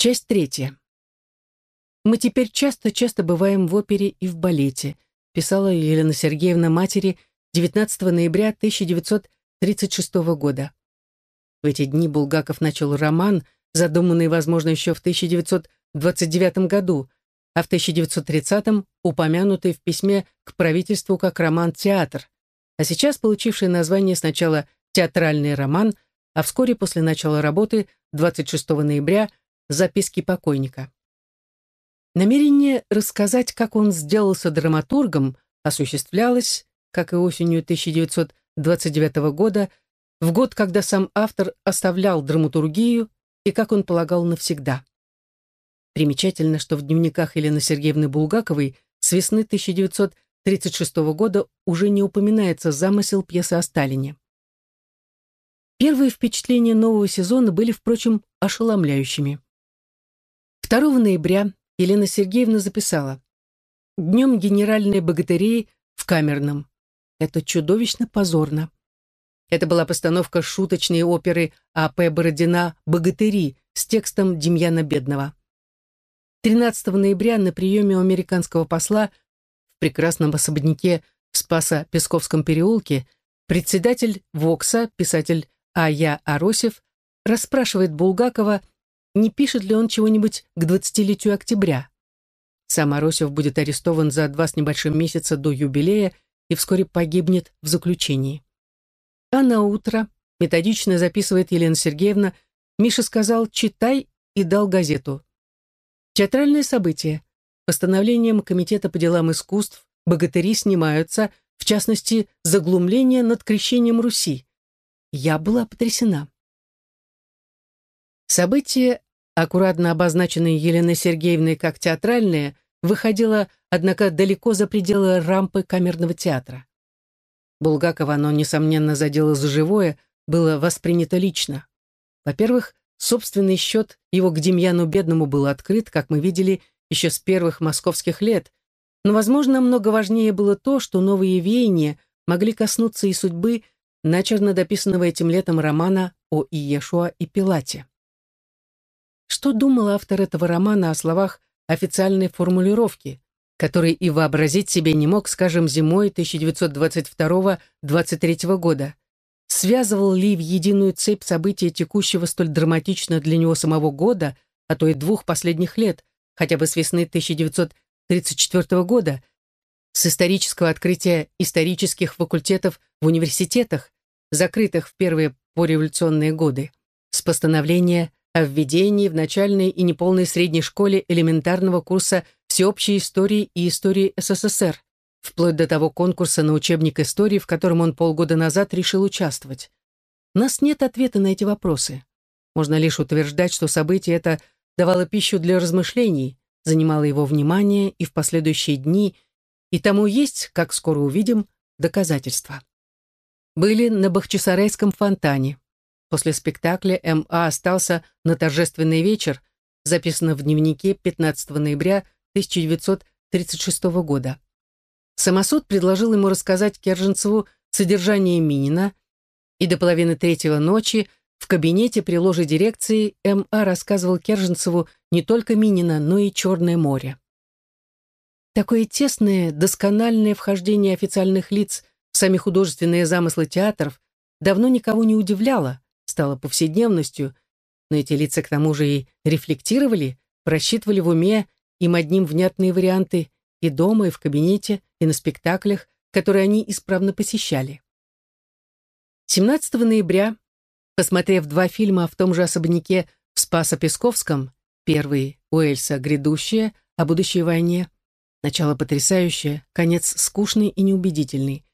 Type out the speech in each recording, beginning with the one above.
Часть третья. «Мы теперь часто-часто бываем в опере и в балете», писала Елена Сергеевна матери 19 ноября 1936 года. В эти дни Булгаков начал роман, задуманный, возможно, еще в 1929 году, а в 1930-м упомянутый в письме к правительству как роман-театр, а сейчас получивший название сначала «Театральный роман», а вскоре после начала работы, 26 ноября, «Записки покойника». Намерение рассказать, как он сделался драматургом, осуществлялось, как и осенью 1929 года, в год, когда сам автор оставлял драматургию и, как он полагал, навсегда. Примечательно, что в дневниках Елены Сергеевны Булгаковой с весны 1936 года уже не упоминается замысел пьесы о Сталине. Первые впечатления нового сезона были, впрочем, ошеломляющими. 2 ноября Елена Сергеевна записала «Днем генеральной богатырей в камерном. Это чудовищно позорно». Это была постановка шуточной оперы А.П. Бородина «Богатыри» с текстом Демьяна Бедного. 13 ноября на приеме у американского посла в прекрасном особняке в Спасо-Песковском переулке председатель ВОКСа, писатель А.Я. Аросев, расспрашивает Булгакова, не пишет ли он чего-нибудь к двадцатилетию октября. Сам Аросев будет арестован за два с небольшим месяца до юбилея и вскоре погибнет в заключении. А на утро, методично записывает Елена Сергеевна, Миша сказал «читай» и дал газету. Театральное событие. Постановлением Комитета по делам искусств богатыри снимаются, в частности, заглумление над крещением Руси. Я была потрясена. Событие, аккуратно обозначенное Еленой Сергеевной как театральное, выходило, однако, далеко за пределы рампы камерного театра. Булгакова оно, несомненно, задело за живое, было воспринято лично. Во-первых, собственный счет его к Демьяну Бедному был открыт, как мы видели, еще с первых московских лет, но, возможно, много важнее было то, что новые веяния могли коснуться и судьбы начерно дописанного этим летом романа о Иешуа и Пилате. Что думал автор этого романа о словах официальной формулировки, который и вообразить себе не мог, скажем, зимой 1922-23 года? Связывал ли в единую цепь события текущего столь драматично для него самого года, а то и двух последних лет, хотя бы с весны 1934 года, с исторического открытия исторических факультетов в университетах, закрытых в первые пореволюционные годы, с постановления о введении в начальной и неполной средней школе элементарного курса всеобщей истории и истории СССР, вплоть до того конкурса на учебник истории, в котором он полгода назад решил участвовать. У нас нет ответа на эти вопросы. Можно лишь утверждать, что событие это давало пищу для размышлений, занимало его внимание и в последующие дни, и тому есть, как скоро увидим, доказательства. Были на Бахчисарайском фонтане, После спектакля М.А. остался на торжественный вечер, записано в дневнике 15 ноября 1936 года. Самосуд предложил ему рассказать Керженцеву содержание Минина, и до половины третьего ночи в кабинете при ложе дирекции М.А. рассказывал Керженцеву не только Минина, но и Черное море. Такое тесное, доскональное вхождение официальных лиц в сами художественные замыслы театров давно никого не удивляло, стало повседневностью, но эти лица к тому же и рефлектировали, просчитывали в уме им одним внятные варианты и дома, и в кабинете, и на спектаклях, которые они исправно посещали. 17 ноября, посмотрев два фильма в том же особняке в Спасо-Песковском, первый Уэльса «Грядущее» о будущей войне, начало потрясающее, конец скучный и неубедительный.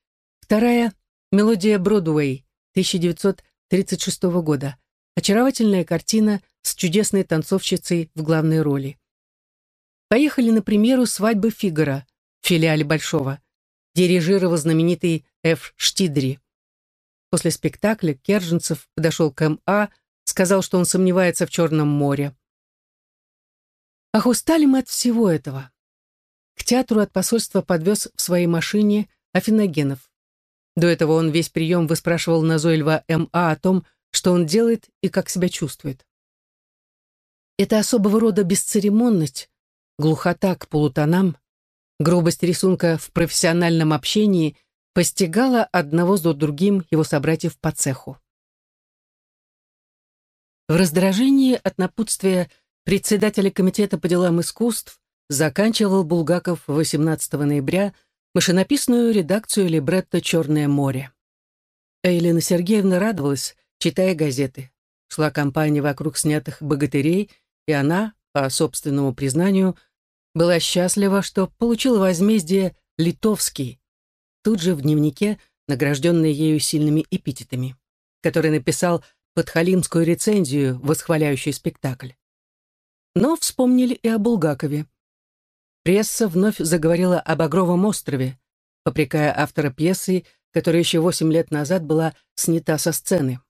Вторая «Мелодия Бродуэй», 1900 1936 года. Очаровательная картина с чудесной танцовщицей в главной роли. Поехали на премьеру «Свадьбы Фигара» в филиале Большого. Дирижировал знаменитый Ф. Штидри. После спектакля Керженцев подошел к М.А., сказал, что он сомневается в Черном море. Ах, устали мы от всего этого. К театру от посольства подвез в своей машине Афиногенов. До этого он весь прием выспрашивал назойливо М.А. о том, что он делает и как себя чувствует. Это особого рода бесцеремонность, глухота к полутонам, грубость рисунка в профессиональном общении постигала одного за другим его собратьев по цеху. В раздражении от напутствия председателя комитета по делам искусств заканчивал Булгаков 18 ноября машинописную редакцию либретто «Черное море». Елена Сергеевна радовалась, читая газеты. Шла кампания вокруг снятых богатырей, и она, по собственному признанию, была счастлива, что получила возмездие «Литовский», тут же в дневнике, награжденный ею сильными эпитетами, который написал подхалимскую рецензию, восхваляющую спектакль. Но вспомнили и о Булгакове. Пресса вновь заговорила об Багровом острове, попрекая автора пьесы, которая еще восемь лет назад была снята со сцены.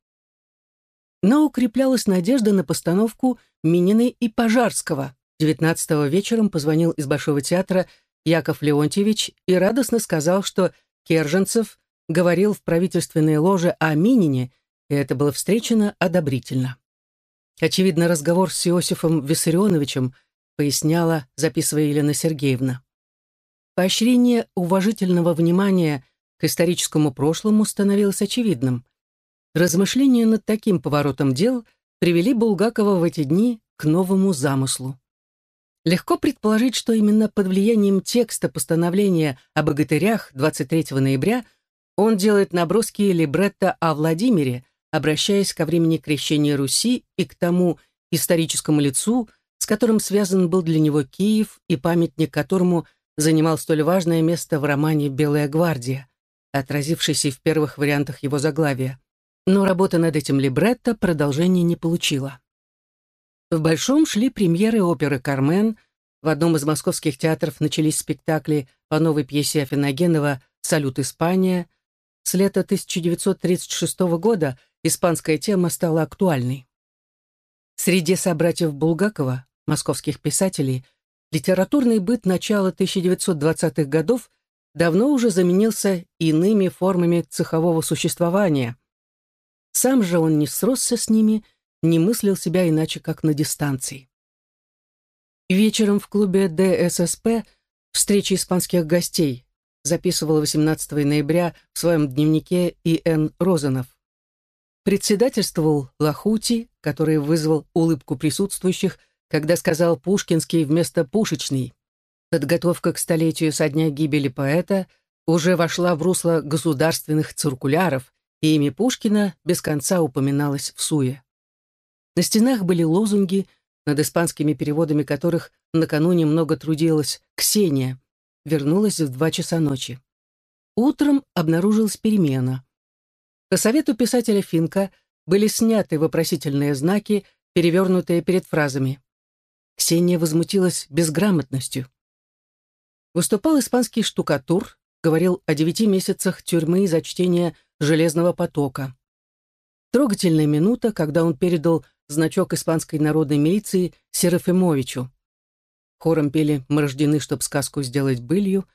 Но укреплялась надежда на постановку Минины и Пожарского. 19 вечером позвонил из Большого театра Яков Леонтьевич и радостно сказал, что Керженцев говорил в правительственной ложе о Минине, и это было встречено одобрительно. Очевидно, разговор с Иосифом Виссарионовичем поясняла, записывая Елена Сергеевна. Поощрение уважительного внимания к историческому прошлому становилось очевидным. Размышления над таким поворотом дел привели Булгакова в эти дни к новому замыслу. Легко предположить, что именно под влиянием текста постановления о богатырях 23 ноября он делает наброски либретто о Владимире, обращаясь ко времени крещения Руси и к тому историческому лицу, с которым связан был для него Киев и памятник которому занимал столь важное место в романе «Белая гвардия», отразившийся в первых вариантах его заглавия. Но работа над этим либретто продолжения не получила. В Большом шли премьеры оперы «Кармен», в одном из московских театров начались спектакли по новой пьесе Афиногенова «Салют Испания». С лета 1936 года испанская тема стала актуальной. Среди собратьев Булгакова московских писателей, литературный быт начала 1920-х годов давно уже заменился иными формами цехового существования. Сам же он не сросся с ними, не мыслил себя иначе, как на дистанции. Вечером в клубе ДССП встречи испанских гостей записывал 18 ноября в своем дневнике И.Н. Розанов. Председательствовал Лахути, который вызвал улыбку присутствующих – когда сказал Пушкинский вместо Пушечный. Подготовка к столетию со дня гибели поэта уже вошла в русло государственных циркуляров, и имя Пушкина без конца упоминалось в суе. На стенах были лозунги, над испанскими переводами которых накануне много трудилась Ксения, вернулась в два часа ночи. Утром обнаружилась перемена. По совету писателя Финка были сняты вопросительные знаки, перевернутые перед фразами. Ксения возмутилась безграмотностью. Выступал испанский штукатур, говорил о девяти месяцах тюрьмы за чтение «Железного потока». Трогательная минута, когда он передал значок испанской народной милиции Серафимовичу. Хором пели «Мы рождены, чтоб сказку сделать былью».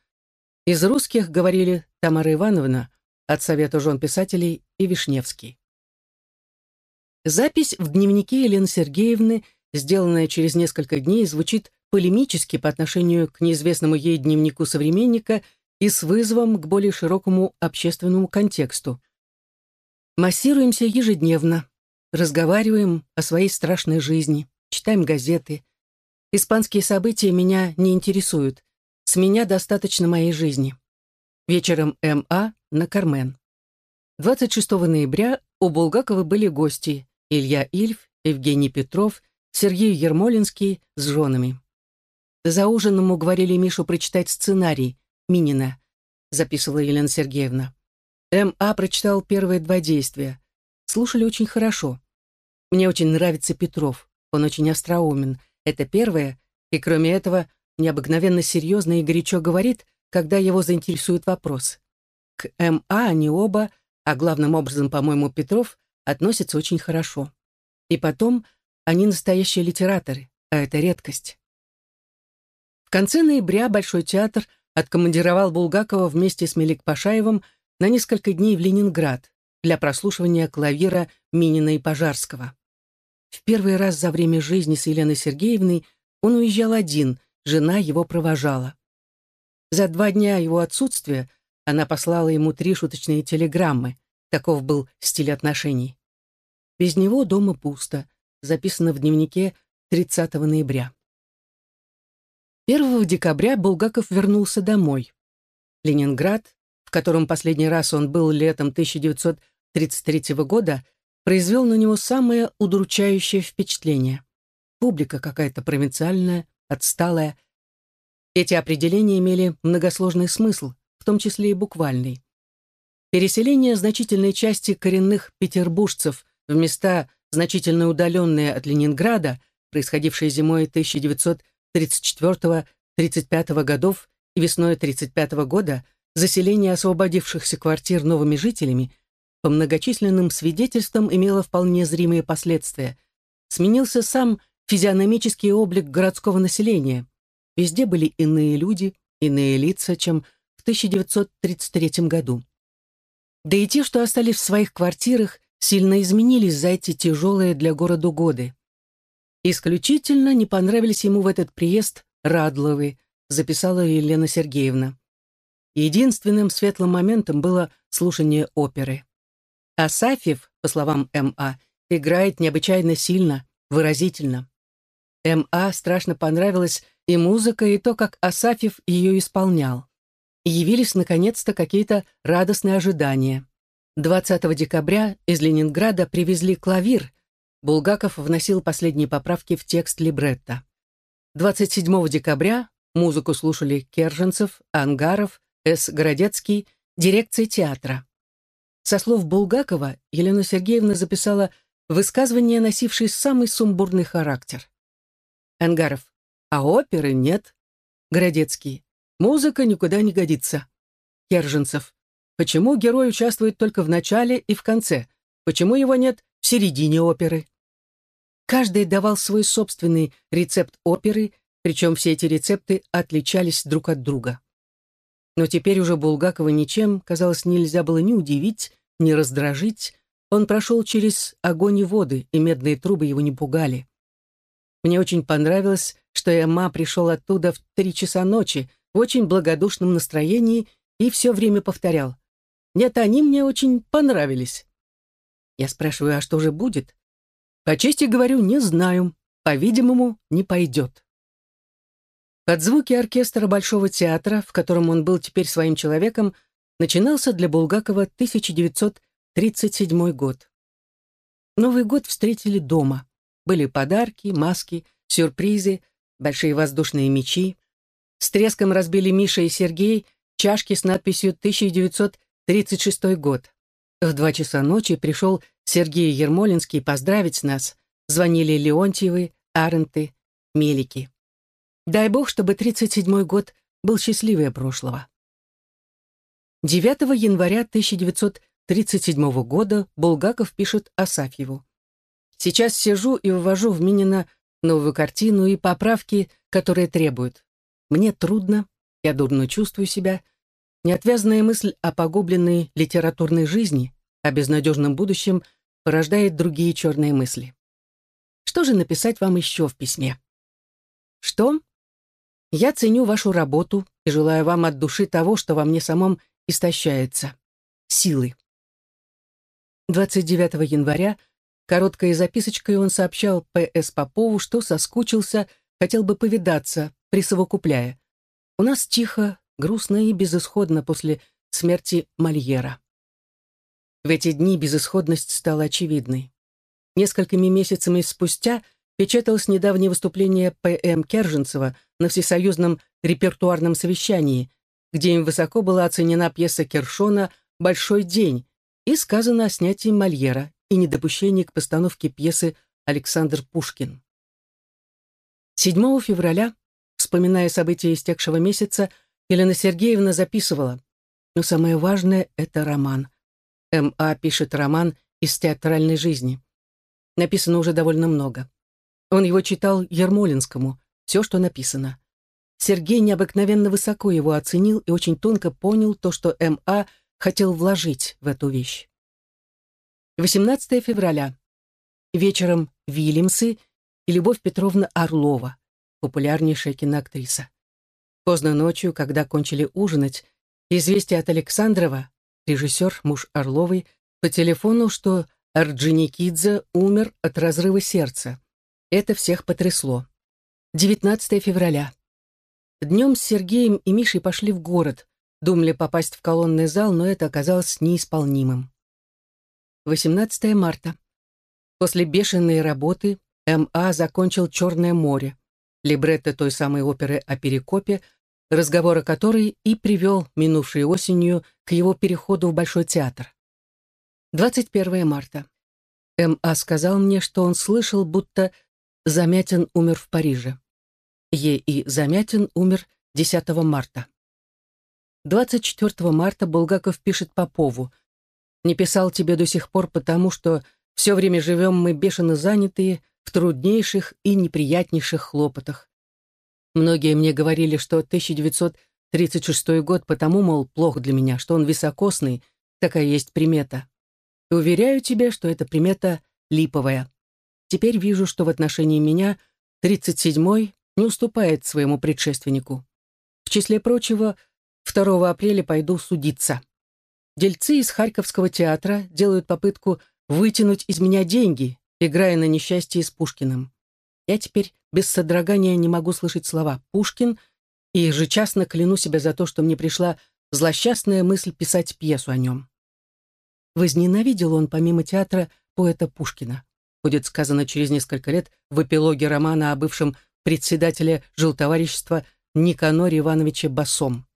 Из русских говорили Тамара Ивановна, от Совета жен писателей и Вишневский. Запись в дневнике Елены Сергеевны – сделанное через несколько дней, звучит полемически по отношению к неизвестному ей дневнику современника и с вызовом к более широкому общественному контексту. Массируемся ежедневно, разговариваем о своей страшной жизни, читаем газеты. Испанские события меня не интересуют. С меня достаточно моей жизни. Вечером М.А. на Кармен. 26 ноября у Булгакова были гости Илья Ильф, Евгений Петров Сергей Ермолинский с женами. За ужином уговорили Мишу прочитать сценарий Минина, записывала Елена Сергеевна. М.А. прочитал первые два действия. Слушали очень хорошо. Мне очень нравится Петров. Он очень остроумен. Это первое. И кроме этого, необыкновенно серьезно и горячо говорит, когда его заинтересует вопрос. К М.А. они оба, а главным образом, по-моему, Петров, относятся очень хорошо. И потом они настоящие литераторы, а это редкость. В конце ноября Большой театр откомандировал Булгакова вместе с Мелик Пашаевым на несколько дней в Ленинград для прослушивания клавира Минина и Пожарского. в первый раз за время жизни с Еленой Сергеевной он уезжал один, жена его провожала. За два дня его отсутствия она послала ему три шуточные телеграммы. Таков был стиль отношений. Без него дома пусто. Записано в дневнике 30 ноября. 1 декабря Булгаков вернулся домой. Ленинград, в котором последний раз он был летом 1933 года, произвел на него самое удручающее впечатление. Публика какая-то провинциальная, отсталая. Эти определения имели многосложный смысл, в том числе и буквальный. Переселение значительной части коренных петербуржцев в места, значительно удаленные от Ленинграда, происходившее зимой 1934-35 годов и весной 1935 года, заселение освободившихся квартир новыми жителями, по многочисленным свидетельствам имело вполне зримые последствия. Сменился сам физиономический облик городского населения. Везде были иные люди, иные лица, чем в 1933 году. Да и те, что остались в своих квартирах, сильно изменились за эти тяжелые для города годы. Исключительно не понравились ему в этот приезд Радловы, записала Елена Сергеевна. Единственным светлым моментом было слушание оперы. Асафьев, по словам М.А., играет необычайно сильно, выразительно. М.А. страшно понравилась и музыка, и то, как Асафьев ее исполнял. явились, наконец-то, какие-то радостные ожидания. 20 декабря из Ленинграда привезли клавир. Булгаков вносил последние поправки в текст либретто. 27 декабря музыку слушали Керженцев, Ангаров, С. Городецкий, дирекция театра. Со слов Булгакова Елена Сергеевна записала высказывание, носившее самый сумбурный характер. Ангаров. А оперы нет. Городецкий. Музыка никуда не годится. Керженцев. Почему герой участвует только в начале и в конце? Почему его нет в середине оперы? Каждый давал свой собственный рецепт оперы, причем все эти рецепты отличались друг от друга. Но теперь уже Булгакова ничем, казалось, нельзя было ни удивить, ни раздражить. Он прошел через огонь и воды, и медные трубы его не пугали. Мне очень понравилось, что Эмма пришел оттуда в три часа ночи в очень благодушном настроении и все время повторял нет, они мне очень понравились. Я спрашиваю, а что же будет? По чести говорю, не знаю. По-видимому, не пойдет. Под звуки оркестра Большого театра, в котором он был теперь своим человеком, начинался для Булгакова 1937 год. Новый год встретили дома. Были подарки, маски, сюрпризы, большие воздушные мечи. С треском разбили Миша и Сергей чашки с надписью 1937 36 год. В два часа ночи пришел Сергей Ермолинский поздравить нас. Звонили Леонтьевы, Аренты, Мелики. Дай бог, чтобы 37 год был счастливее прошлого. 9 января 1937 года Булгаков пишет Асафьеву. «Сейчас сижу и вывожу в Минина новую картину и поправки, которые требуют. Мне трудно, я дурно чувствую себя, Неотвязная мысль о погубленной литературной жизни, о безнадежном будущем порождает другие черные мысли. Что же написать вам еще в письме? Что? Я ценю вашу работу и желаю вам от души того, что во мне самом истощается. Силы. 29 января короткой записочкой он сообщал П.С. Попову, что соскучился, хотел бы повидаться, присовокупляя. У нас тихо, грустно и безысходно после смерти Мольера. В эти дни безысходность стала очевидной. Несколькими месяцами спустя печаталось недавнее выступление П.М. Керженцева на Всесоюзном репертуарном совещании, где им высоко была оценена пьеса Кершона «Большой день» и сказано о снятии Мольера и недопущении к постановке пьесы Александр Пушкин. 7 февраля, вспоминая события истекшего месяца, Елена Сергеевна записывала. Но самое важное — это роман. М.А. пишет роман из театральной жизни. Написано уже довольно много. Он его читал Ермолинскому, все, что написано. Сергей необыкновенно высоко его оценил и очень тонко понял то, что М.А. хотел вложить в эту вещь. 18 февраля. вечером Вильямсы и Любовь Петровна Орлова, популярнейшая киноактриса. Поздно ночью, когда кончили ужинать, известие от Александрова, режиссер, муж Орловой, по телефону, что Орджоникидзе умер от разрыва сердца. Это всех потрясло. 19 февраля. Днем с Сергеем и Мишей пошли в город, думали попасть в колонный зал, но это оказалось неисполнимым. 18 марта. После бешеной работы М.А. закончил «Черное море», либретто той самой оперы о Перекопе, разговор о которой и привел минувшей осенью к его переходу в Большой театр. 21 марта. М.А. сказал мне, что он слышал, будто Замятин умер в Париже. Е.И. Замятин умер 10 марта. 24 марта Булгаков пишет Попову. «Не писал тебе до сих пор потому, что все время живем мы бешено занятые в труднейших и неприятнейших хлопотах. Многие мне говорили, что 1936 год потому, мол, плох для меня, что он високосный, такая есть примета. И уверяю тебе, что эта примета липовая. Теперь вижу, что в отношении меня 37-й не уступает своему предшественнику. В числе прочего, 2 апреля пойду судиться. Дельцы из Харьковского театра делают попытку вытянуть из меня деньги, играя на несчастье с Пушкиным. Я теперь без содрогания не могу слышать слова «Пушкин» и ежечасно кляну себя за то, что мне пришла злосчастная мысль писать пьесу о нем. Возненавидел он, помимо театра, поэта Пушкина. Будет сказано через несколько лет в эпилоге романа о бывшем председателе жилтоварищества Никаноре Ивановиче Басом.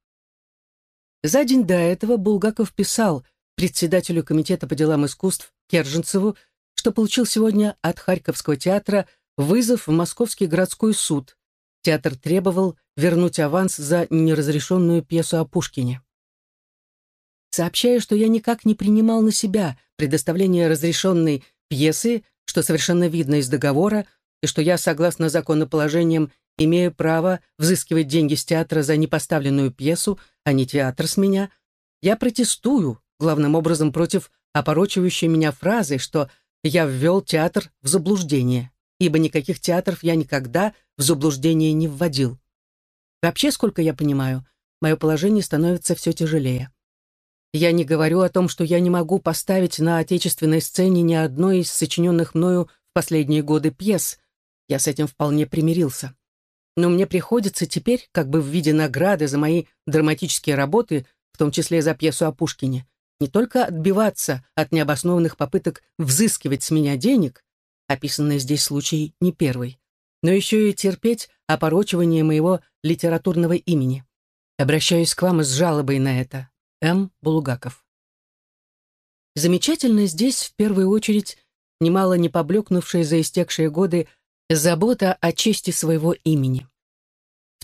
За день до этого Булгаков писал председателю Комитета по делам искусств Керженцеву, что получил сегодня от Харьковского театра вызов в Московский городской суд. Театр требовал вернуть аванс за неразрешенную пьесу о Пушкине. Сообщаю, что я никак не принимал на себя предоставление разрешенной пьесы, что совершенно видно из договора, и что я, согласно законоположениям, имею право взыскивать деньги с театра за непоставленную пьесу, а не театр с меня, я протестую, главным образом против опорочивающей меня фразы, что я ввел театр в заблуждение, ибо никаких театров я никогда в заблуждение не вводил. Вообще, сколько я понимаю, мое положение становится все тяжелее. Я не говорю о том, что я не могу поставить на отечественной сцене ни одной из сочиненных мною в последние годы пьес. Я с этим вполне примирился. Но мне приходится теперь, как бы в виде награды за мои драматические работы, в том числе за пьесу о Пушкине, не только отбиваться от необоснованных попыток взыскивать с меня денег, описанный здесь случай не первый, но еще и терпеть опорочивание моего литературного имени. Обращаюсь к вам с жалобой на это. М. Булгаков. Замечательно здесь, в первую очередь, немало не поблекнувшая за истекшие годы забота о чести своего имени.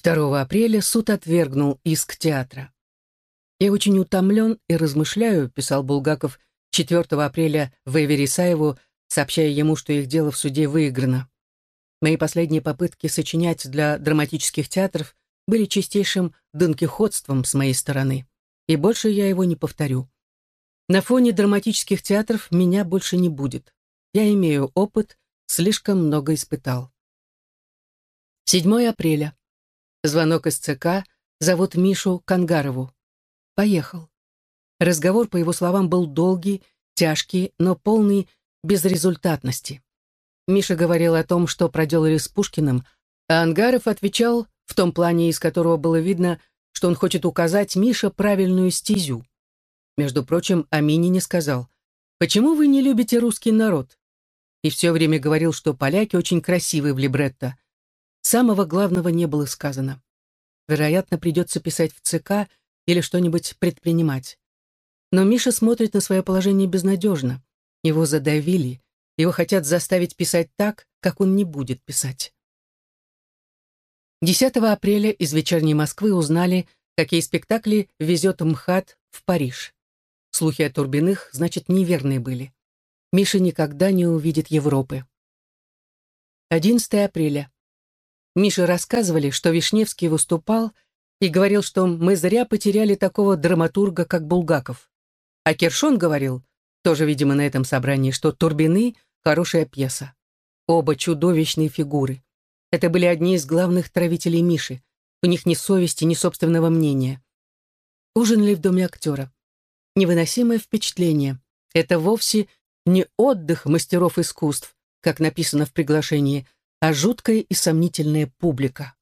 2 апреля суд отвергнул иск театра. «Я очень утомлен и размышляю», — писал Булгаков 4 апреля в Эверисаеву, сообщая ему, что их дело в суде выиграно. Мои последние попытки сочинять для драматических театров были чистейшим донкихотством с моей стороны и больше я его не повторю. На фоне драматических театров меня больше не будет. Я имею опыт, слишком много испытал. 7 апреля. Звонок из ЦК, зовут Мишу Кангарову. Поехал. Разговор, по его словам, был долгий, тяжкий, но полный безрезультатности. Миша говорил о том, что проделали с Пушкиным, а Ангаров отвечал в том плане, из которого было видно, что он хочет указать Мише правильную стезю. Между прочим, Амини не сказал, «Почему вы не любите русский народ?» И все время говорил, что поляки очень красивые в либретто. Самого главного не было сказано. Вероятно, придется писать в ЦК или что-нибудь предпринимать. Но Миша смотрит на свое положение безнадежно. Его задавили, его хотят заставить писать так, как он не будет писать. 10 апреля из «Вечерней Москвы» узнали, какие спектакли везет МХАТ в Париж. Слухи о Турбиных, значит, неверные были. Миша никогда не увидит Европы. 11 апреля. Мише рассказывали, что Вишневский выступал и говорил, что мы зря потеряли такого драматурга, как Булгаков. А Кершон говорил, тоже, видимо, на этом собрании, что Турбины хорошая пьеса. Оба чудовищные фигуры. Это были одни из главных травителей Миши. У них ни совести, ни собственного мнения. Ужинали в доме актера. Невыносимое впечатление. Это вовсе не отдых мастеров искусств, как написано в приглашении, а жуткая и сомнительная публика.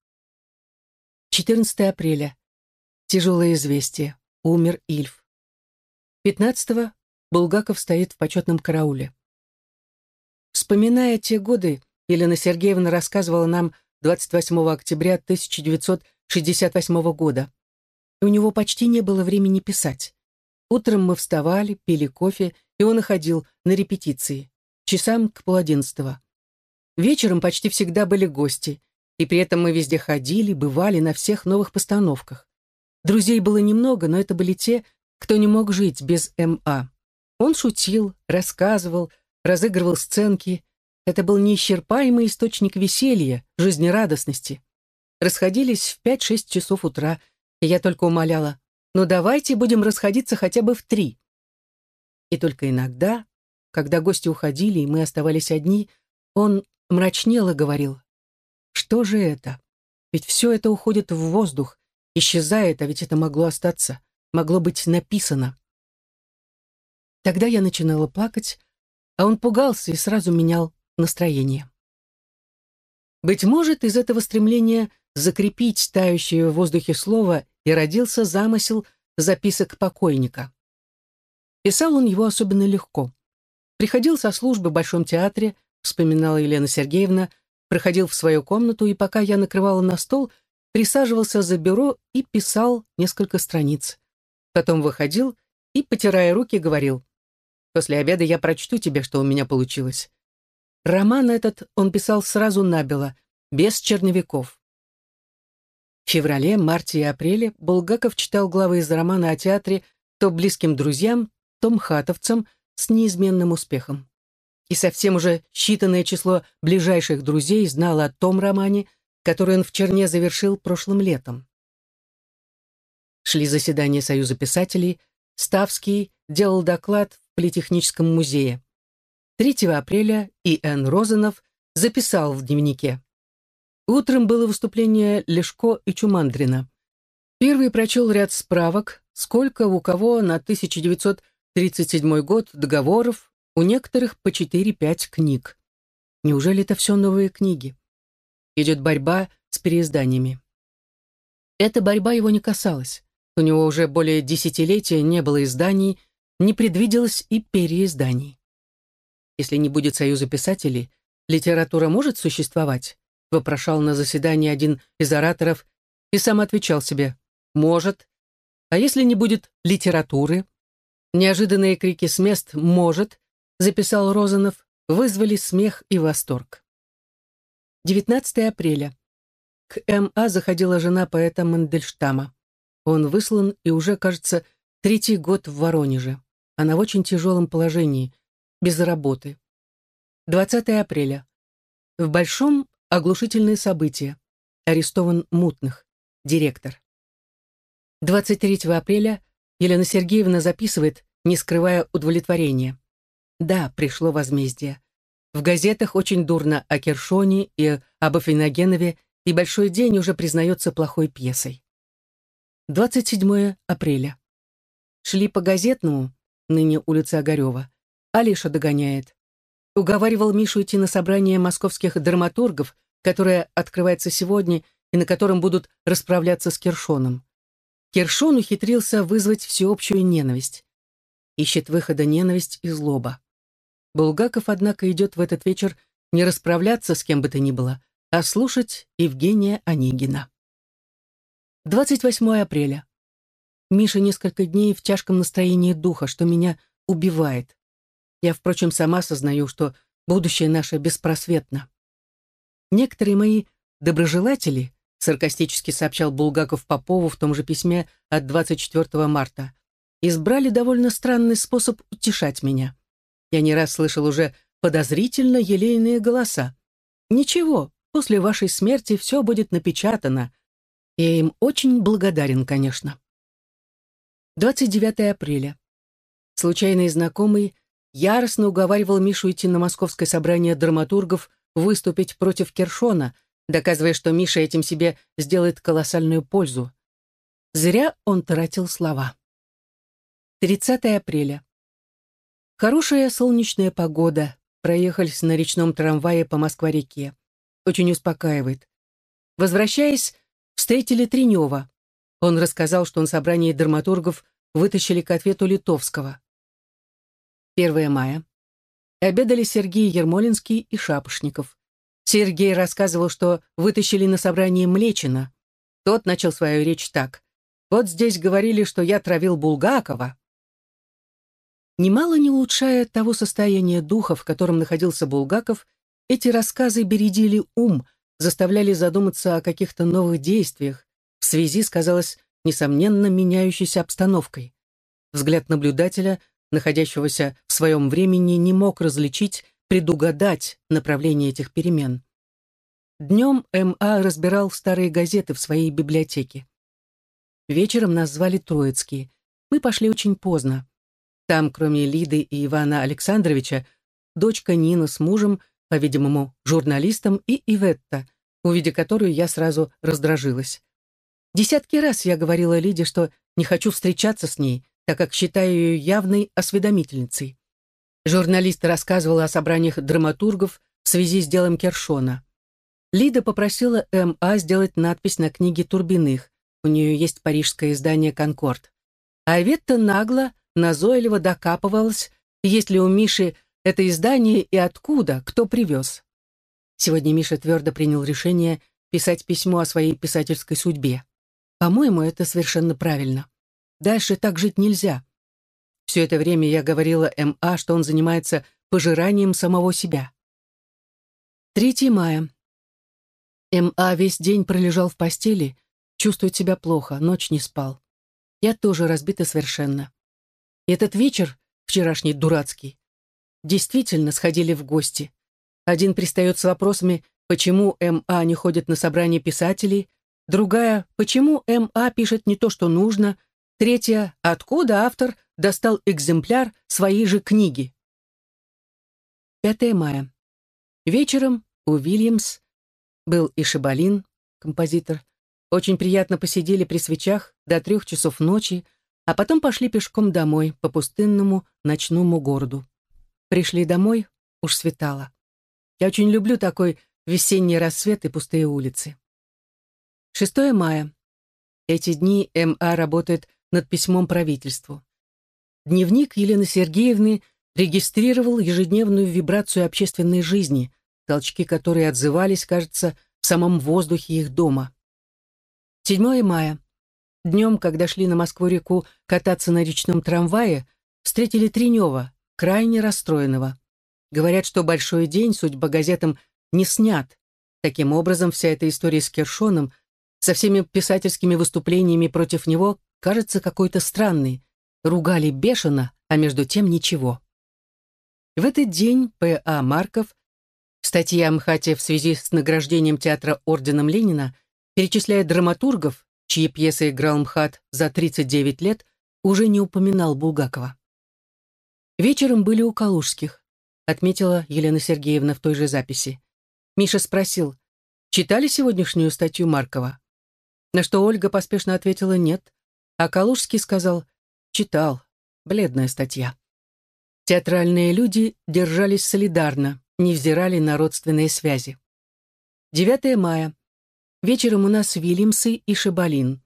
14 апреля. Тяжелое известие. Умер Ильф. 15-го Булгаков стоит в почетном карауле. Вспоминая те годы, Елена Сергеевна рассказывала нам 28 октября 1968 года. У него почти не было времени писать. Утром мы вставали, пили кофе, и он уходил на репетиции, часам к полодиннадцатого. Вечером почти всегда были гости, и при этом мы везде ходили, бывали на всех новых постановках. Друзей было немного, но это были те, кто не мог жить без М.А. Он шутил, рассказывал, разыгрывал сценки. Это был неисчерпаемый источник веселья, жизнерадостности. Расходились в пять-шесть часов утра, и я только умоляла, ну давайте будем расходиться хотя бы в три. И только иногда, когда гости уходили, и мы оставались одни, он мрачнело говорил, что же это? Ведь все это уходит в воздух, исчезает, а ведь это могло остаться, могло быть написано. Тогда я начинала плакать, а он пугался и сразу менял настроение. Быть может, из этого стремления закрепить тающее в воздухе слово и родился замысел записок покойника. Писал он его особенно легко. Приходил со службы в Большом театре, вспоминала Елена Сергеевна, проходил в свою комнату, и пока я накрывала на стол, присаживался за бюро и писал несколько страниц. Потом выходил и, потирая руки, говорил, После обеда я прочту тебе, что у меня получилось. Роман этот он писал сразу набело, без черновиков. В феврале, марте и апреле Булгаков читал главы из романа о театре то близким друзьям, то мхатовцам с неизменным успехом. И совсем уже считанное число ближайших друзей знало о том романе, который он в Черне завершил прошлым летом. Шли заседания Союза писателей, Ставский делал доклад Политехническом музее. 3 апреля И.Н. Розанов записал в дневнике. Утром было выступление Лешко и Чумандрина. Первый прочел ряд справок, сколько у кого на 1937 год договоров, у некоторых по 4-5 книг. Неужели это все новые книги? Идет борьба с переизданиями. Эта борьба его не касалась. У него уже более десятилетия не было изданий, не предвиделось и переизданий. Если не будет союза писателей, литература может существовать? Вопрошал на заседании один из ораторов и сам отвечал себе «может». А если не будет литературы? Неожиданные крики с мест «может», записал Розанов, вызвали смех и восторг. 19 апреля. К М.А. заходила жена поэта Мандельштама. Он выслан и уже, кажется, третий год в Воронеже. Она в очень тяжелом положении, без работы. 20 апреля. В Большом оглушительные события. Арестован Мутных, директор. 23 апреля Елена Сергеевна записывает, не скрывая удовлетворения. Да, пришло возмездие. В газетах очень дурно о Кершоне и об Афиногенове, и «Большой день» уже признается плохой пьесой. 27 апреля. Шли по газетному, ныне улица Огарева. Алиша догоняет. Уговаривал Мишу идти на собрание московских драматургов, которое открывается сегодня и на котором будут расправляться с Кершоном. Кершон ухитрился вызвать всеобщую ненависть. Ищет выхода ненависть и злоба. Булгаков, однако, идет в этот вечер не расправляться с кем бы то ни было, а слушать Евгения Онегина. 28 апреля. Миша несколько дней в тяжком настроении духа, что меня убивает. Я, впрочем, сама сознаю, что будущее наше беспросветно. Некоторые мои доброжелатели, саркастически сообщал Булгаков Попову в том же письме от 24 марта, избрали довольно странный способ утешать меня. Я не раз слышал уже подозрительно елейные голоса. «Ничего, после вашей смерти все будет напечатано». Я им очень благодарен, конечно. 29 апреля. Случайный знакомый яростно уговаривал Мишу идти на московское собрание драматургов выступить против Кершона, доказывая, что Миша этим себе сделает колоссальную пользу. Зря он тратил слова. 30 апреля. Хорошая солнечная погода. Проехались на речном трамвае по Москва-реке. Очень успокаивает. Возвращаясь, встретили Тренева. Он рассказал, что на собрании драматургов вытащили к ответу Литовского. 1 мая. Обедали Сергей Ермолинский и Шапошников. Сергей рассказывал, что вытащили на собрании Млечина. Тот начал свою речь так. «Вот здесь говорили, что я травил Булгакова». Немало не улучшая того состояния духа, в котором находился Булгаков, эти рассказы бередили ум, заставляли задуматься о каких-то новых действиях, в связи с, казалось, несомненно меняющейся обстановкой. Взгляд наблюдателя, находящегося в своем времени, не мог различить, предугадать направление этих перемен. Днем М.А. разбирал старые газеты в своей библиотеке. Вечером нас звали Троицкие. Мы пошли очень поздно. Там, кроме Лиды и Ивана Александровича, дочка Нина с мужем, по-видимому, журналистом, и Иветта, увидя которую я сразу раздражилась. Десятки раз я говорила Лиде, что не хочу встречаться с ней, так как считаю ее явной осведомительницей. Журналист рассказывала о собраниях драматургов в связи с делом Кершона. Лида попросила М.А. сделать надпись на книге Турбиных. У нее есть парижское издание «Конкорд». А Ветта нагло назойливо докапывалась, есть ли у Миши это издание и откуда, кто привез. Сегодня Миша твердо принял решение писать письмо о своей писательской судьбе. По-моему, это совершенно правильно. Дальше так жить нельзя. Все это время я говорила М.А., что он занимается пожиранием самого себя. 3 мая. М.А. весь день пролежал в постели, чувствует себя плохо, ночь не спал. Я тоже разбита совершенно. И этот вечер, вчерашний дурацкий, действительно сходили в гости. Один пристает с вопросами, почему М.А. не ходит на собрание писателей, другая, почему М.А. пишет не то, что нужно, третья, откуда автор достал экземпляр своей же книги. 5 мая. Вечером у Вильямс был и Шибалин, композитор. Очень приятно посидели при свечах до трех часов ночи, а потом пошли пешком домой, по пустынному ночному городу. Пришли домой, уж светало. Я очень люблю такой весенний рассвет и пустые улицы. 6 мая. Эти дни М.А. работает над письмом правительству. Дневник Елены Сергеевны регистрировал ежедневную вибрацию общественной жизни, толчки которой отзывались, кажется, в самом воздухе их дома. 7 мая. Днем, когда шли на Москву-реку кататься на речном трамвае, встретили Тренева, крайне расстроенного. Говорят, что большой день, судьба газетам, не снят. Таким образом, вся эта история с Кершоном, со всеми писательскими выступлениями против него, кажется какой-то странной. Ругали бешено, а между тем ничего. В этот день П.А. Марков в статье о МХАТе в связи с награждением театра орденом Ленина перечисляет драматургов, чьи пьесы играл МХАТ за 39 лет, уже не упоминал Булгакова. Вечером были у Калужских, отметила Елена Сергеевна в той же записи. Миша спросил, читали сегодняшнюю статью Маркова? На что Ольга поспешно ответила «нет», а Калужский сказал «читал, бледная статья». Театральные люди держались солидарно, не взирали на родственные связи. 9 мая. Вечером у нас Вильямсы и Шибалин.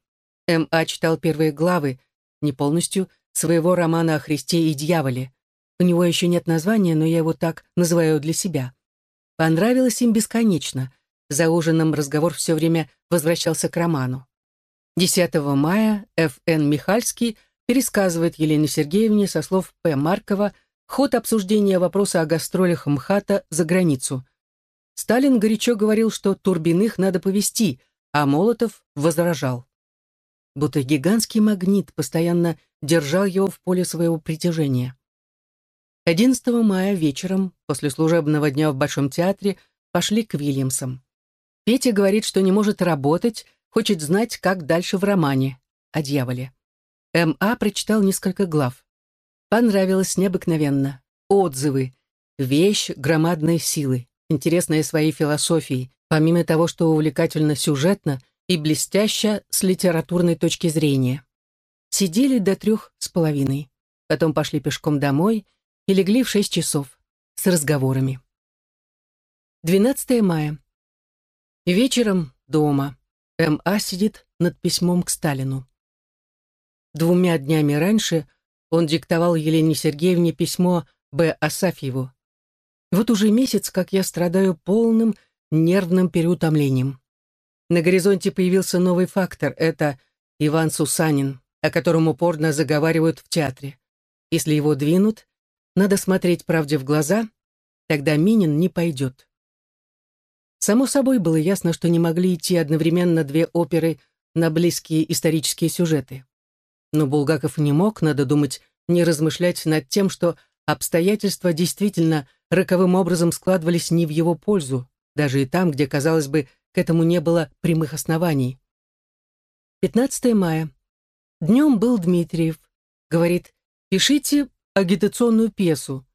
М.А. читал первые главы, не полностью, своего романа о Христе и дьяволе. У него еще нет названия, но я его так называю для себя. Понравилось им бесконечно. За ужином разговор все время возвращался к роману. 10 мая Ф.Н. Михальский пересказывает Елене Сергеевне со слов П. Маркова ход обсуждения вопроса о гастролях МХАТа за границу. Сталин горячо говорил, что Турбиных надо повести, а Молотов возражал. Будто гигантский магнит постоянно держал его в поле своего притяжения. 11 мая вечером, после служебного дня в Большом театре, пошли к Вильямсам. Петя говорит, что не может работать, хочет знать, как дальше в романе о дьяволе. М.А. прочитал несколько глав. Понравилось необыкновенно. отзывы. Вещь громадной силы, интересная своей философией, помимо того, что увлекательно сюжетно и блестяще с литературной точки зрения. Сидели до трех с половиной, потом пошли пешком домой и легли в шесть часов с разговорами. 12 мая. Вечером дома. М.А. сидит над письмом к Сталину. Двумя днями раньше он диктовал Елене Сергеевне письмо Б. Асафьеву. Вот уже месяц, как я страдаю полным нервным переутомлением. На горизонте появился новый фактор — это Иван Сусанин, о котором упорно заговаривают в театре. Если его двинут, надо смотреть правде в глаза, тогда Минин не пойдет. Само собой было ясно, что не могли идти одновременно две оперы на близкие исторические сюжеты. Но Булгаков не мог, надо думать, не размышлять над тем, что обстоятельства действительно роковым образом складывались не в его пользу, даже и там, где, казалось бы, к этому не было прямых оснований. 15 мая. Днем был Дмитриев. Говорит, пишите агитационную пьесу.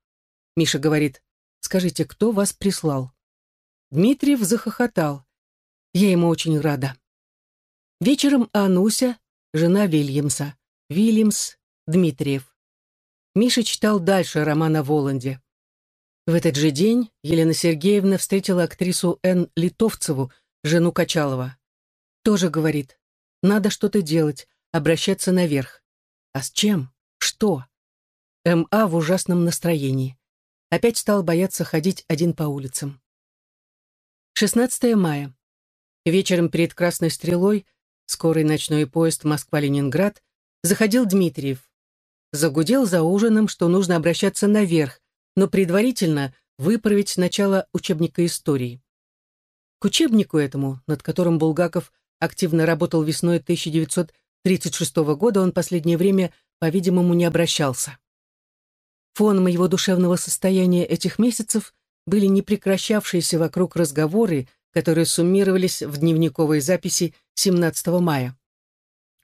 Миша говорит, скажите, кто вас прислал? Дмитриев захохотал. Я ему очень рада. Вечером Ануся, жена Вильямса. Вильямс, Дмитриев. Миша читал дальше романа Воланде. В этот же день Елена Сергеевна встретила актрису Н. Литовцеву, жену Качалова. Тоже говорит, надо что-то делать, обращаться наверх. А с чем? Что? М.А. в ужасном настроении. Опять стал бояться ходить один по улицам. 16 мая. Вечером перед Красной Стрелой скорый ночной поезд Москва-Ленинград заходил Дмитриев. Загудел за ужином, что нужно обращаться наверх, но предварительно выправить начало учебника истории. К учебнику этому, над которым Булгаков активно работал весной 1936 года, он последнее время, по-видимому, не обращался. Фоном его душевного состояния этих месяцев были непрекращавшиеся вокруг разговоры, которые суммировались в дневниковой записи 17 мая.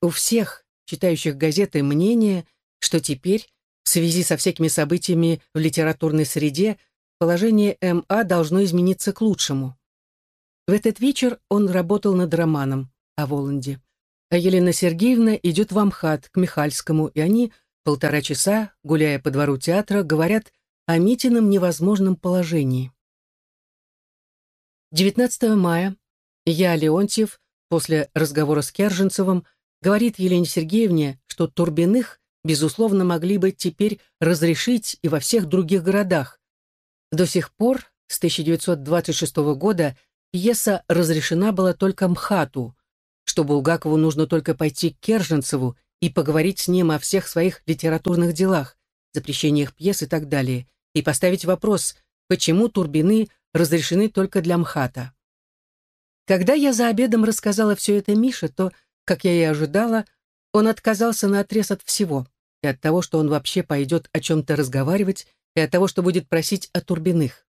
У всех, читающих газеты мнение, что теперь, в связи со всякими событиями в литературной среде, положение М.А. должно измениться к лучшему. В этот вечер он работал над романом о Воланде. А Елена Сергеевна идет в Амхат к Михальскому, и они полтора часа, гуляя по двору театра, говорят о Митином невозможном положении. 19 мая я, Леонтьев, после разговора с Керженцевым, говорит Елене Сергеевне, что Турбиных, безусловно, могли бы теперь разрешить и во всех других городах. До сих пор, с 1926 года, пьеса разрешена была только МХАТу, что Булгакову нужно только пойти к Керженцеву и поговорить с ним о всех своих литературных делах, запрещениях пьес и так далее, и поставить вопрос, почему Турбины разрешены только для МХАТа. Когда я за обедом рассказала все это Мише, то как я и ожидала, он отказался наотрез от всего, и от того, что он вообще пойдет о чем-то разговаривать, и от того, что будет просить о Турбиных.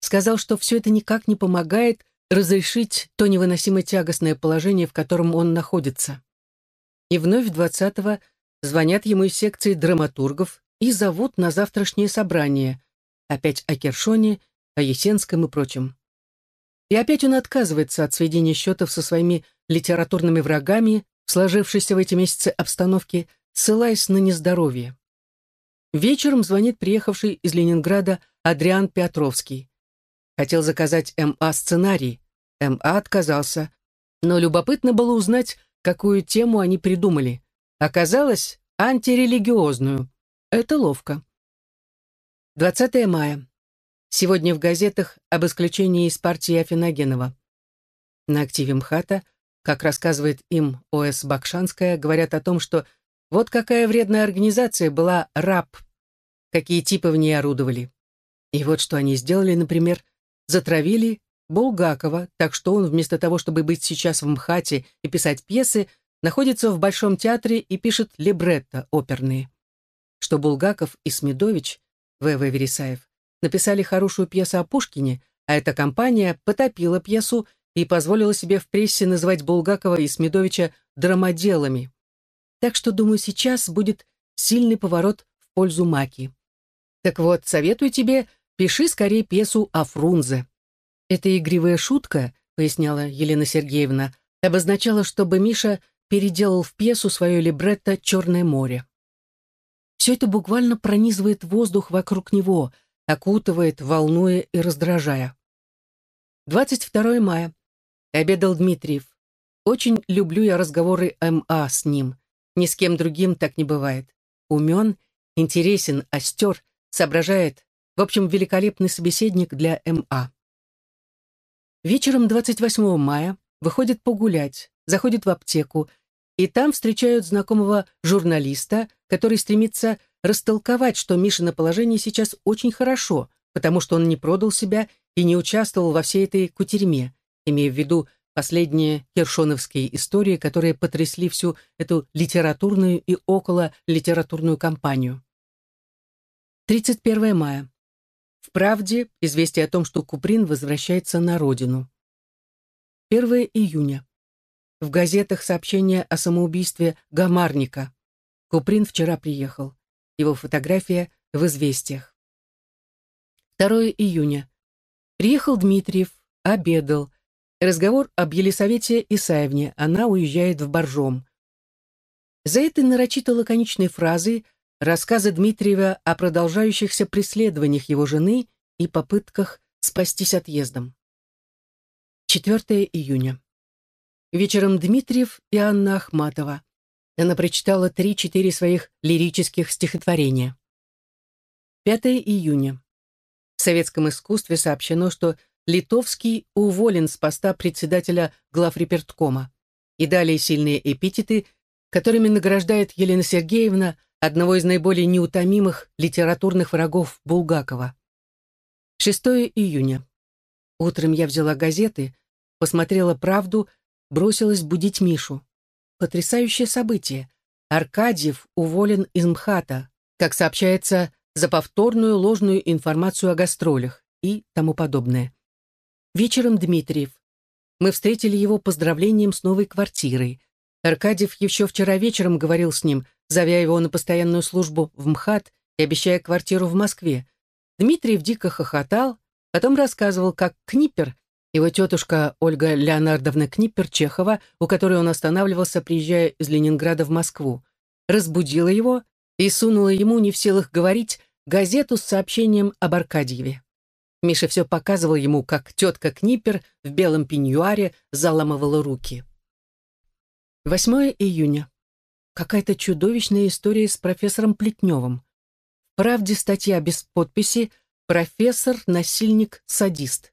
Сказал, что все это никак не помогает разрешить то невыносимо тягостное положение, в котором он находится. И вновь 20-го звонят ему из секции драматургов и зовут на завтрашнее собрание, опять о Кершоне, о Есенском и прочем. И опять он отказывается от сведения счетов со своими литературными врагами, сложившейся в эти месяцы обстановке, ссылаясь на нездоровье. Вечером звонит приехавший из Ленинграда Адриан Петровский. Хотел заказать М.А. сценарий. М.А. отказался. Но любопытно было узнать, какую тему они придумали. Оказалось, антирелигиозную. Это ловко. 20 мая. Сегодня в газетах об исключении из партии Афиногенова. На активе МХАТа как рассказывает им О.С. Бакшанская, говорят о том, что вот какая вредная организация была РАП, какие типы в ней орудовали. И вот что они сделали, например, затравили Булгакова, так что он вместо того, чтобы быть сейчас в МХАТе и писать пьесы, находится в Большом театре и пишет либретто оперные. Что Булгаков и Смедович, В.В. Вересаев, написали хорошую пьесу о Пушкине, а эта компания потопила пьесу и позволила себе в прессе называть Булгакова и Смедовича драмоделами. Так что, думаю, сейчас будет сильный поворот в пользу Маки. Так вот, советую тебе, пиши скорее пьесу о Фрунзе. Эта игривая шутка, поясняла Елена Сергеевна, обозначала, чтобы Миша переделал в пьесу свое либретто «Черное море». Все это буквально пронизывает воздух вокруг него, окутывает, волнуя и раздражая. 22 мая. Обедал Дмитриев. Очень люблю я разговоры М.А. с ним. Ни с кем другим так не бывает. Умен, интересен, остер, соображает. В общем, великолепный собеседник для М.А. Вечером 28 мая выходит погулять, заходит в аптеку, и там встречают знакомого журналиста, который стремится растолковать, что Мишино положение сейчас очень хорошо, потому что он не продал себя и не участвовал во всей этой кутерьме, имея в виду последние ершоновские истории, которые потрясли всю эту литературную и около литературную кампанию. 31 мая. В «Правде» известие о том, что Куприн возвращается на родину. 1 июня. В газетах сообщение о самоубийстве Гамарника. Куприн вчера приехал. Его фотография в «Известиях». 2 июня. Приехал Дмитриев, обедал. Разговор об Елисавете Исаевне. Она уезжает в Боржом. За этой нарочито лаконичной фразой рассказы Дмитриева о продолжающихся преследованиях его жены и попытках спастись отъездом. 4 июня. Вечером Дмитриев и Анна Ахматова. Она прочитала три-четыре своих лирических стихотворения. 5 июня. В советском искусстве сообщено, что Литовский уволен с поста председателя главреперткома. И далее сильные эпитеты, которыми награждает Елена Сергеевна, одного из наиболее неутомимых литературных врагов Булгакова. 6 июня. Утром я взяла газеты, посмотрела «Правду», бросилась будить Мишу. Потрясающее событие. Аркадьев уволен из МХАТа, как сообщается, за повторную ложную информацию о гастролях и тому подобное. Вечером Дмитриев. Мы встретили его поздравлением с новой квартирой. Аркадьев еще вчера вечером говорил с ним, зовя его на постоянную службу в МХАТ и обещая квартиру в Москве. Дмитриев дико хохотал, потом рассказывал, как Книпер его тетушка Ольга Леонардовна Книппер-Чехова, у которой он останавливался, приезжая из Ленинграда в Москву, разбудила его и сунула ему, не в силах говорить, газету с сообщением об Аркадьеве. Миша все показывал ему, как тетка Книппер в белом пеньюаре заламывала руки. 8 июня. Какая-то чудовищная история с профессором Плетневым. В правде статья без подписи «Профессор, насильник, садист».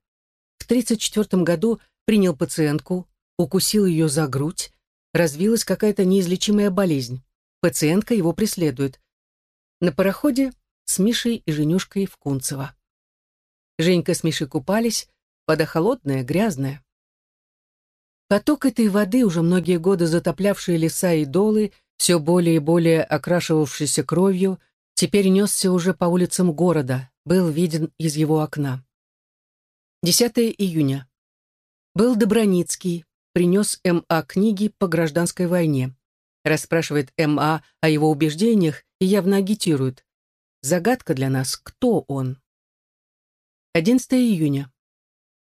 1934 году принял пациентку, укусил ее за грудь, развилась какая-то неизлечимая болезнь. Пациентка его преследует. На пароходе с Мишей и Женюшкой в Кунцево. Женька с Мишей купались, вода холодная, грязная. Поток этой воды, уже многие годы затоплявшие леса и долы, все более и более окрашивавшийся кровью, теперь несся уже по улицам города, был виден из его окна. 10 июня. Был Доброницкий, принес М.А. книги по гражданской войне. Расспрашивает М.А. о его убеждениях и явно агитирует. Загадка для нас, кто он? 11 июня.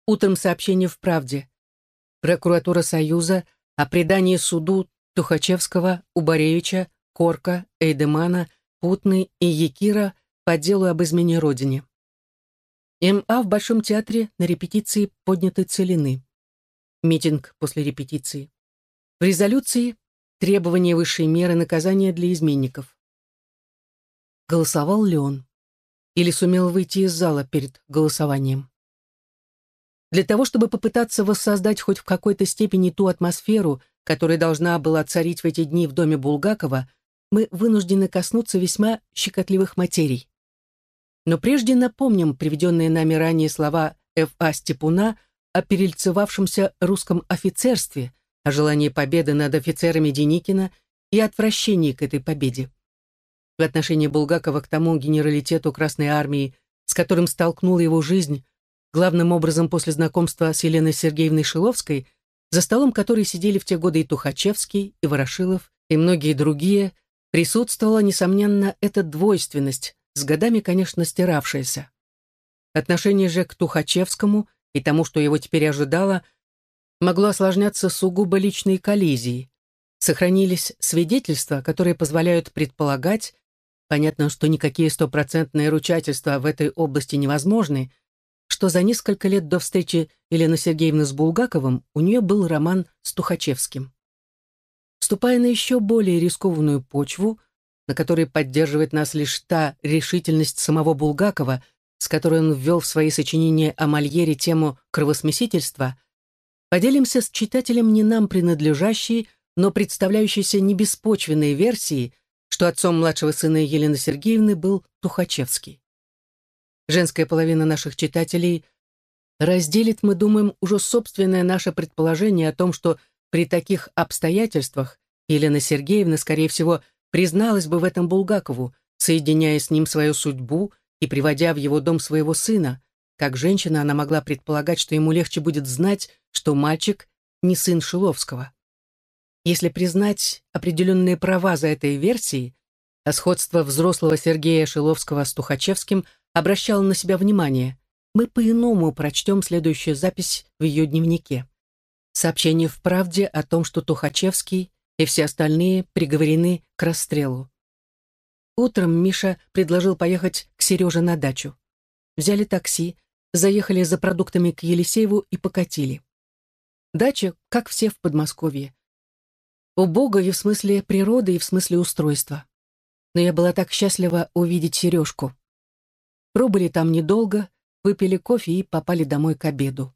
Утром сообщение в «Правде». Прокуратура Союза о предании суду Тухачевского, Убаревича, Корка, Эйдемана, Путны и Якира по делу об измене Родине. М.А. в Большом театре на репетиции поднятой целины. Митинг после репетиции. В резолюции требование высшей меры наказания для изменников. Голосовал ли он? Или сумел выйти из зала перед голосованием? Для того, чтобы попытаться воссоздать хоть в какой-то степени ту атмосферу, которая должна была царить в эти дни в доме Булгакова, мы вынуждены коснуться весьма щекотливых материй. Но прежде напомним приведенные нами ранее слова Ф.А. Степуна о перельцевавшемся русском офицерстве, о желании победы над офицерами Деникина и отвращении к этой победе. В отношении Булгакова к тому генералитету Красной Армии, с которым столкнула его жизнь, главным образом после знакомства с Еленой Сергеевной Шиловской, за столом которой сидели в те годы и Тухачевский, и Ворошилов, и многие другие, присутствовала, несомненно, эта двойственность, с годами, конечно, стиравшаяся. Отношение же к Тухачевскому и тому, что его теперь ожидало, могло осложняться сугубо личной коллизией. Сохранились свидетельства, которые позволяют предполагать, понятно, что никакие стопроцентные ручательства в этой области невозможны, что за несколько лет до встречи Елены Сергеевны с Булгаковым у нее был роман с Тухачевским. Вступая на еще более рискованную почву, на которой поддерживает нас лишь та решительность самого Булгакова, с которой он ввел в свои сочинения о Мольере тему кровосмесительства, поделимся с читателем не нам принадлежащие, но представляющиеся небеспочвенные версии, что отцом младшего сына Елены Сергеевны был Тухачевский. Женская половина наших читателей разделит, мы думаем, уже собственное наше предположение о том, что при таких обстоятельствах Елена Сергеевна, скорее всего, призналась бы в этом Булгакову, соединяя с ним свою судьбу и приводя в его дом своего сына. Как женщина она могла предполагать, что ему легче будет знать, что мальчик не сын Шиловского. Если признать определенные права за этой версией, а сходство взрослого Сергея Шиловского с Тухачевским обращало на себя внимание, мы по-иному прочтем следующую запись в ее дневнике. Сообщение в «Правде» о том, что Тухачевский и все остальные приговорены к расстрелу. Утром Миша предложил поехать к Сереже на дачу. Взяли такси, заехали за продуктами к Елисееву и покатили. Дача, как все в Подмосковье. Убого и в смысле природы, и в смысле устройства. Но я была так счастлива увидеть Сережку. Пробыли там недолго, выпили кофе и попали домой к обеду.